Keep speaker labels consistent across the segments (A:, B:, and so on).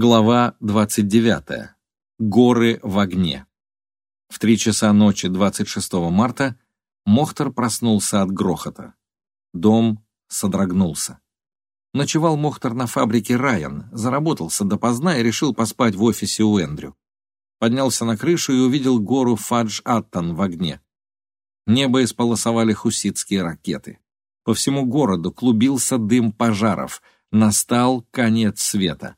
A: Глава 29. Горы в огне. В три часа ночи 26 марта Мохтар проснулся от грохота. Дом содрогнулся. Ночевал Мохтар на фабрике «Райан», заработался допоздна и решил поспать в офисе у Эндрю. Поднялся на крышу и увидел гору Фадж-Аттон в огне. Небо исполосовали хуситские ракеты. По всему городу клубился дым пожаров. Настал конец света.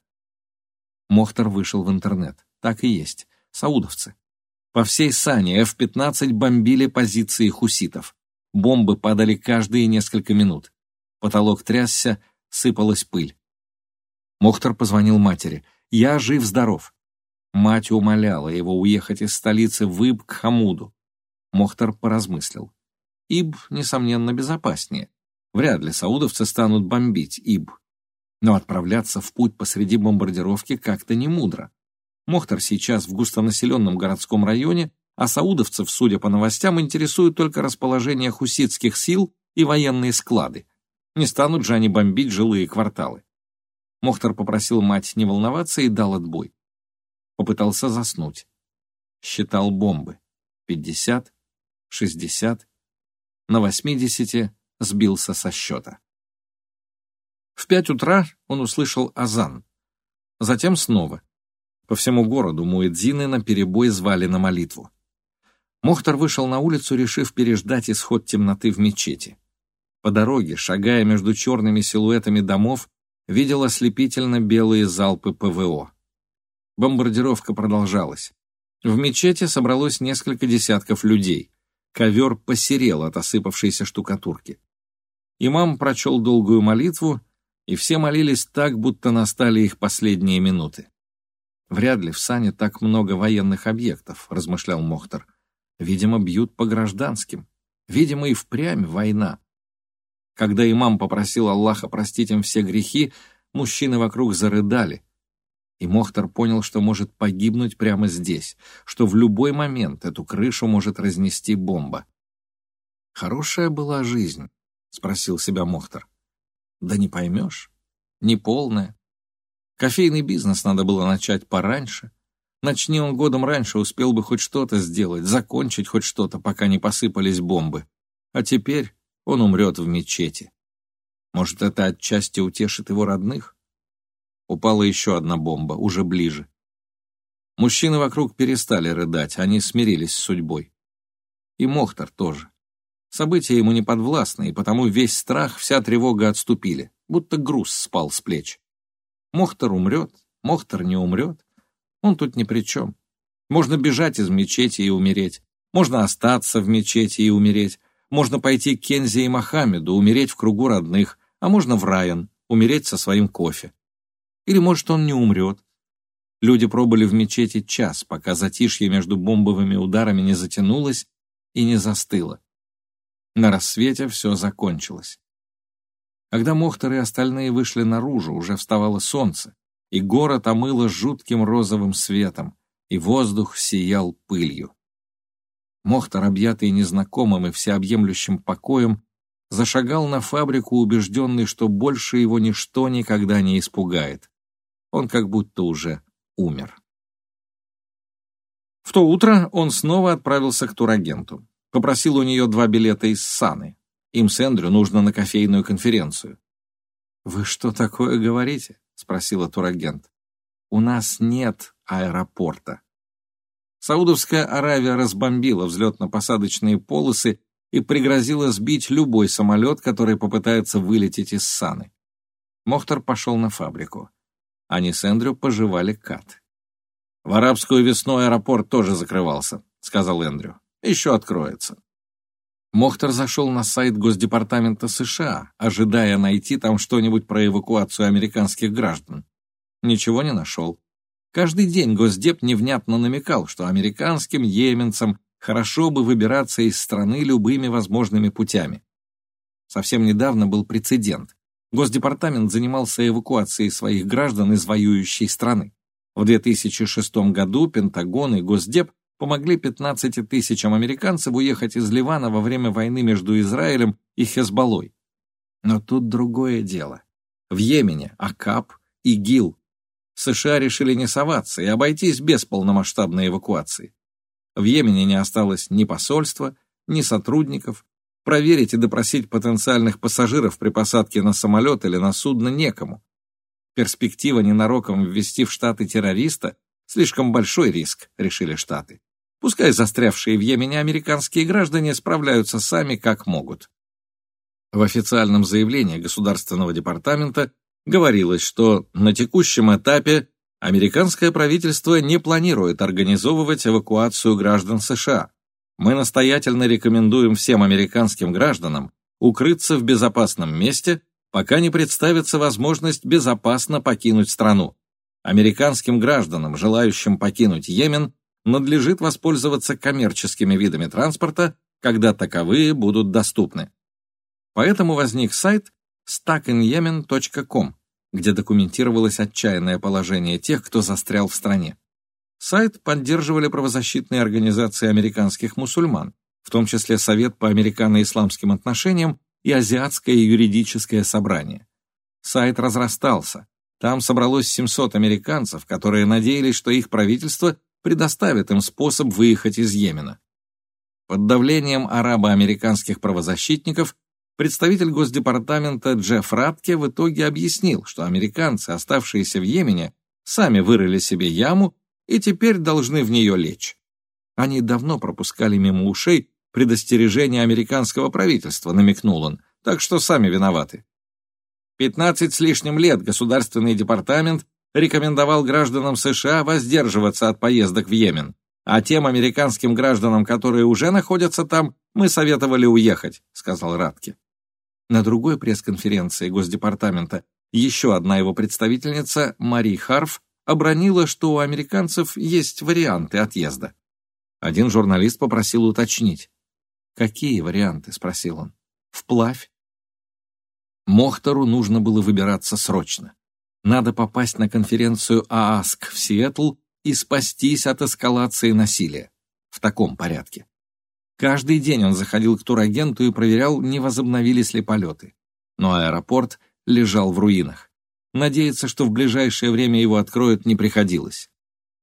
A: Мохтар вышел в интернет. Так и есть. Саудовцы. По всей Сане F-15 бомбили позиции хуситов. Бомбы падали каждые несколько минут. Потолок трясся, сыпалась пыль. Мохтар позвонил матери. «Я жив-здоров». Мать умоляла его уехать из столицы в Иб к Хамуду. Мохтар поразмыслил. Иб, несомненно, безопаснее. Вряд ли саудовцы станут бомбить Иб. Но отправляться в путь посреди бомбардировки как-то не мудро. Мохтар сейчас в густонаселенном городском районе, а саудовцев, судя по новостям, интересует только расположение хуситских сил и военные склады. Не станут же они бомбить жилые кварталы. Мохтар попросил мать не волноваться и дал отбой. Попытался заснуть. Считал бомбы. Пятьдесят, шестьдесят. На восьмидесяти сбился со счета. В пять утра он услышал азан. Затем снова. По всему городу муэдзины наперебой звали на молитву. Мохтар вышел на улицу, решив переждать исход темноты в мечети. По дороге, шагая между черными силуэтами домов, видел ослепительно белые залпы ПВО. Бомбардировка продолжалась. В мечети собралось несколько десятков людей. Ковер посерел от осыпавшейся штукатурки. Имам прочел долгую молитву и все молились так, будто настали их последние минуты. «Вряд ли в Сане так много военных объектов», — размышлял Мохтар. «Видимо, бьют по гражданским. Видимо, и впрямь война». Когда имам попросил Аллаха простить им все грехи, мужчины вокруг зарыдали. И Мохтар понял, что может погибнуть прямо здесь, что в любой момент эту крышу может разнести бомба. «Хорошая была жизнь?» — спросил себя Мохтар. Да не поймешь. Неполная. Кофейный бизнес надо было начать пораньше. Начни он годом раньше, успел бы хоть что-то сделать, закончить хоть что-то, пока не посыпались бомбы. А теперь он умрет в мечети. Может, это отчасти утешит его родных? Упала еще одна бомба, уже ближе. Мужчины вокруг перестали рыдать, они смирились с судьбой. И Мохтар тоже. События ему не подвластны, и потому весь страх, вся тревога отступили, будто груз спал с плеч. Мохтар умрет, Мохтар не умрет. Он тут ни при чем. Можно бежать из мечети и умереть. Можно остаться в мечети и умереть. Можно пойти к Кензи и Мохаммеду, умереть в кругу родных, а можно в Райан, умереть со своим кофе. Или, может, он не умрет. Люди пробыли в мечети час, пока затишье между бомбовыми ударами не затянулось и не застыло. На рассвете все закончилось. Когда Мохтар и остальные вышли наружу, уже вставало солнце, и город омыло жутким розовым светом, и воздух сиял пылью. Мохтар, объятый незнакомым и всеобъемлющим покоем, зашагал на фабрику, убежденный, что больше его ничто никогда не испугает. Он как будто уже умер. В то утро он снова отправился к турагенту. Попросил у нее два билета из Саны. Им с Эндрю нужно на кофейную конференцию. «Вы что такое говорите?» — спросила турагент. «У нас нет аэропорта». Саудовская Аравия разбомбила взлетно-посадочные полосы и пригрозила сбить любой самолет, который попытается вылететь из Саны. Мохтар пошел на фабрику. Они с Эндрю пожевали кат. «В арабскую весну аэропорт тоже закрывался», — сказал Эндрю еще откроется. Мохтар зашел на сайт Госдепартамента США, ожидая найти там что-нибудь про эвакуацию американских граждан. Ничего не нашел. Каждый день Госдеп невнятно намекал, что американским йеменцам хорошо бы выбираться из страны любыми возможными путями. Совсем недавно был прецедент. Госдепартамент занимался эвакуацией своих граждан из воюющей страны. В 2006 году Пентагон и Госдеп помогли 15 тысячам американцев уехать из Ливана во время войны между Израилем и Хезболлой. Но тут другое дело. В Йемене Акаб, ИГИЛ. США решили не соваться и обойтись без полномасштабной эвакуации. В Йемене не осталось ни посольства, ни сотрудников. Проверить и допросить потенциальных пассажиров при посадке на самолет или на судно некому. Перспектива ненароком ввести в Штаты террориста – слишком большой риск, решили Штаты. Пускай застрявшие в Йемене американские граждане справляются сами как могут. В официальном заявлении Государственного департамента говорилось, что на текущем этапе американское правительство не планирует организовывать эвакуацию граждан США. Мы настоятельно рекомендуем всем американским гражданам укрыться в безопасном месте, пока не представится возможность безопасно покинуть страну. Американским гражданам, желающим покинуть Йемен, надлежит воспользоваться коммерческими видами транспорта, когда таковые будут доступны. Поэтому возник сайт stuckinyemen.com, где документировалось отчаянное положение тех, кто застрял в стране. Сайт поддерживали правозащитные организации американских мусульман, в том числе Совет по американо-исламским отношениям и Азиатское юридическое собрание. Сайт разрастался. Там собралось 700 американцев, которые надеялись, что их правительство предоставит им способ выехать из Йемена. Под давлением арабо-американских правозащитников Представитель Госдепартамента Джефф Ратке в итоге объяснил, что американцы, оставшиеся в Йемене, сами вырыли себе яму и теперь должны в нее лечь. Они давно пропускали мимо ушей предостережение американского правительства, намекнул он, так что сами виноваты. Пятнадцать с лишним лет Государственный департамент рекомендовал гражданам США воздерживаться от поездок в Йемен, а тем американским гражданам, которые уже находятся там, мы советовали уехать, сказал Радке. На другой пресс-конференции Госдепартамента еще одна его представительница, Мари Харф, обронила, что у американцев есть варианты отъезда. Один журналист попросил уточнить. «Какие варианты?» — спросил он. «Вплавь». Мохтору нужно было выбираться срочно. Надо попасть на конференцию ААСК в Сиэтл и спастись от эскалации насилия. В таком порядке. Каждый день он заходил к турагенту и проверял, не возобновились ли полеты. Но аэропорт лежал в руинах. Надеяться, что в ближайшее время его откроют, не приходилось.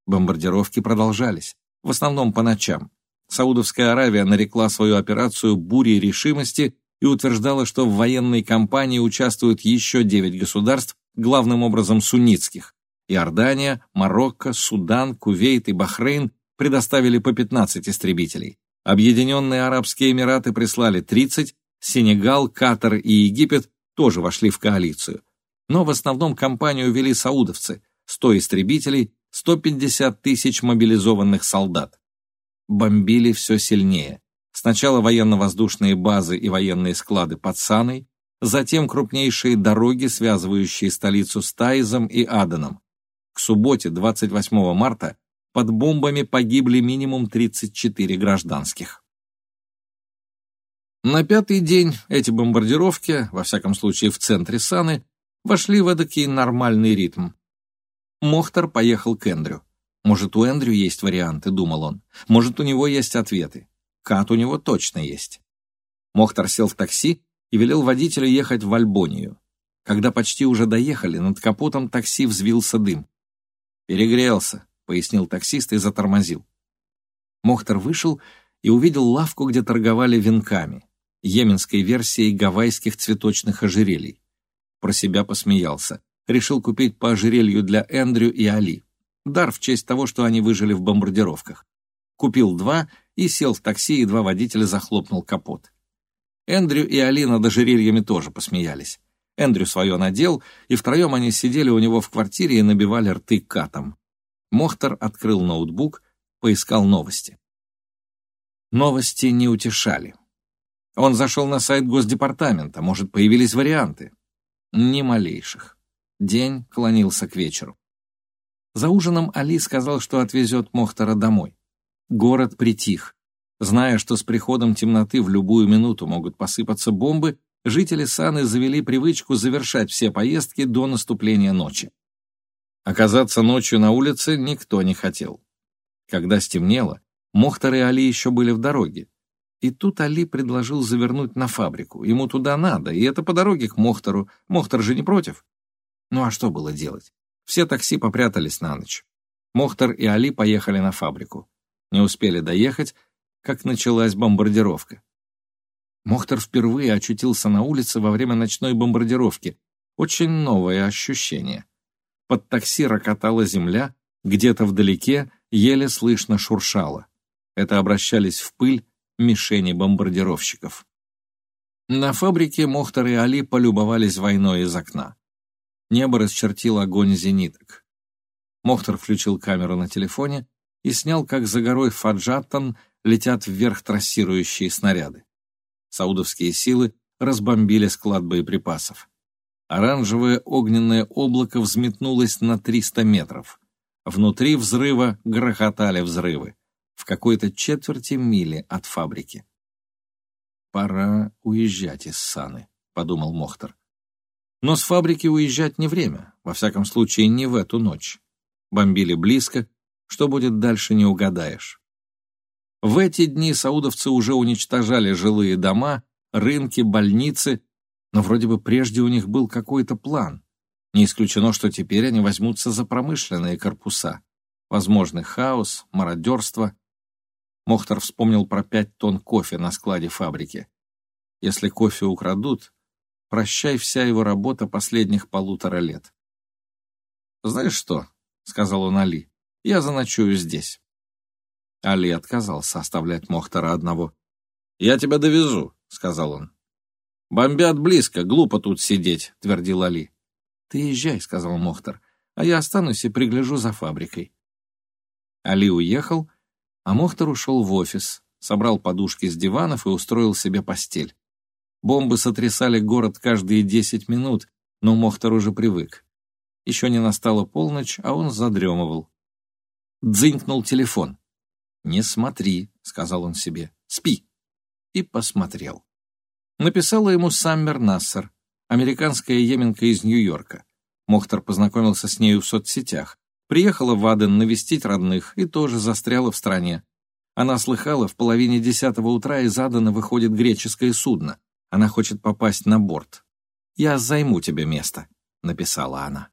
A: Бомбардировки продолжались, в основном по ночам. Саудовская Аравия нарекла свою операцию «бурей решимости» и утверждала, что в военной кампании участвуют еще девять государств, главным образом суннитских. Иордания, Марокко, Судан, Кувейт и Бахрейн предоставили по 15 истребителей. Объединенные Арабские Эмираты прислали 30, Сенегал, Катар и Египет тоже вошли в коалицию. Но в основном кампанию вели саудовцы, 100 истребителей, 150 тысяч мобилизованных солдат. Бомбили все сильнее. Сначала военно-воздушные базы и военные склады под Саной, затем крупнейшие дороги, связывающие столицу с Таизом и Аданом. К субботе, 28 марта, под бомбами погибли минимум 34 гражданских. На пятый день эти бомбардировки, во всяком случае в центре Саны, вошли в эдакий нормальный ритм. Мохтар поехал к Эндрю. Может, у Эндрю есть варианты, думал он. Может, у него есть ответы. Кат у него точно есть. Мохтар сел в такси и велел водителю ехать в Альбонию. Когда почти уже доехали, над капотом такси взвился дым. «Перегрелся», пояснил таксист и затормозил. Мохтар вышел и увидел лавку, где торговали венками, йеменской версией гавайских цветочных ожерелий. Про себя посмеялся. Решил купить по ожерелью для Эндрю и Али. Дар в честь того, что они выжили в бомбардировках. Купил два и сел в такси, и два водителя захлопнул капот. Эндрю и Али над ожерельями тоже посмеялись. Эндрю свое надел, и втроем они сидели у него в квартире и набивали рты катом. Мохтар открыл ноутбук, поискал новости. Новости не утешали. Он зашел на сайт Госдепартамента, может, появились варианты. Ни малейших. День клонился к вечеру. За ужином Али сказал, что отвезет Мохтара домой. Город притих. Зная, что с приходом темноты в любую минуту могут посыпаться бомбы, жители Саны завели привычку завершать все поездки до наступления ночи. Оказаться ночью на улице никто не хотел. Когда стемнело, Мохтар и Али еще были в дороге. И тут Али предложил завернуть на фабрику. Ему туда надо, и это по дороге к Мохтару. Мохтар же не против. Ну а что было делать? Все такси попрятались на ночь. Мохтар и Али поехали на фабрику. Не успели доехать, как началась бомбардировка. Мохтар впервые очутился на улице во время ночной бомбардировки. Очень новое ощущение. Под такси рокотала земля, где-то вдалеке еле слышно шуршало. Это обращались в пыль мишени бомбардировщиков. На фабрике Мохтар и Али полюбовались войной из окна. Небо расчертил огонь зениток. Мохтар включил камеру на телефоне и снял, как за горой Фаджаттан летят вверх трассирующие снаряды. Саудовские силы разбомбили склад боеприпасов. Оранжевое огненное облако взметнулось на 300 метров. Внутри взрыва грохотали взрывы. В какой-то четверти мили от фабрики. «Пора уезжать из Саны», — подумал Мохтар. Но с фабрики уезжать не время, во всяком случае не в эту ночь. Бомбили близко, что будет дальше не угадаешь. В эти дни саудовцы уже уничтожали жилые дома, рынки, больницы, но вроде бы прежде у них был какой-то план. Не исключено, что теперь они возьмутся за промышленные корпуса. Возможный хаос, мародерство. Мохтар вспомнил про пять тонн кофе на складе фабрики. Если кофе украдут, прощай вся его работа последних полутора лет. «Знаешь что?» — сказал он Али. «Я заночую здесь». Али отказался оставлять Мохтара одного. «Я тебя довезу», — сказал он. «Бомбят близко, глупо тут сидеть», — твердил Али. «Ты езжай», — сказал Мохтар, — «а я останусь и пригляжу за фабрикой». Али уехал, а Мохтар ушел в офис, собрал подушки с диванов и устроил себе постель. Бомбы сотрясали город каждые десять минут, но Мохтар уже привык. Еще не настала полночь, а он задремывал. Дзынькнул телефон. «Не смотри», — сказал он себе, — «спи». И посмотрел. Написала ему Саммер Нассер, американская еменка из Нью-Йорка. Мохтар познакомился с нею в соцсетях. Приехала в Аден навестить родных и тоже застряла в стране. Она слыхала, в половине десятого утра из Адена выходит греческое судно. Она хочет попасть на борт. «Я займу тебе место», — написала она.